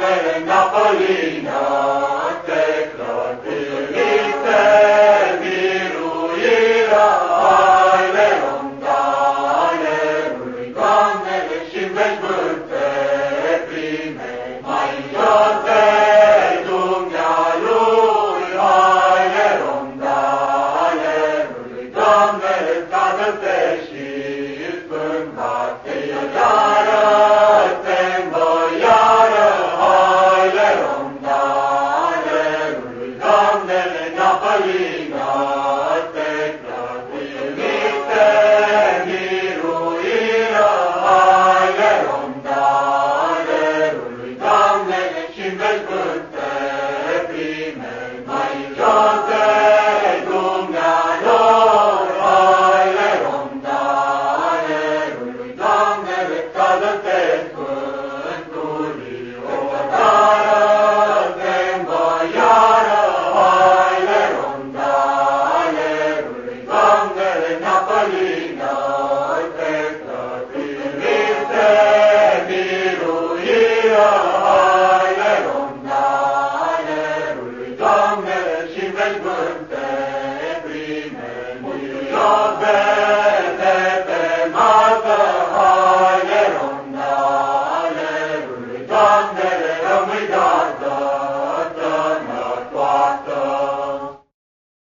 Napolina.